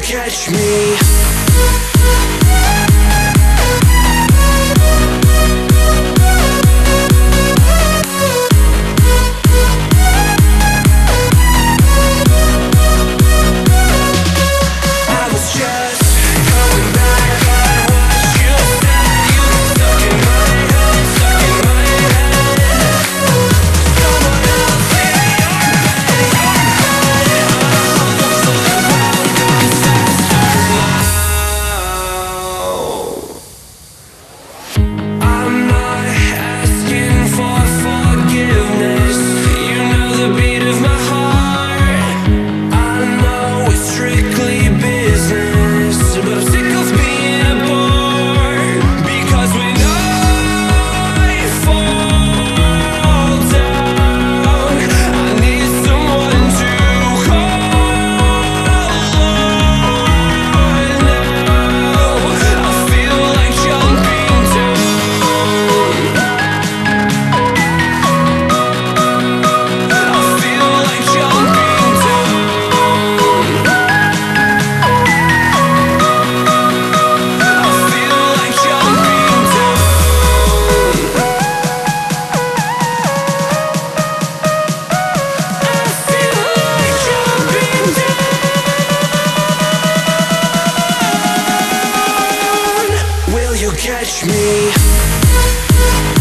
catch me? aqui.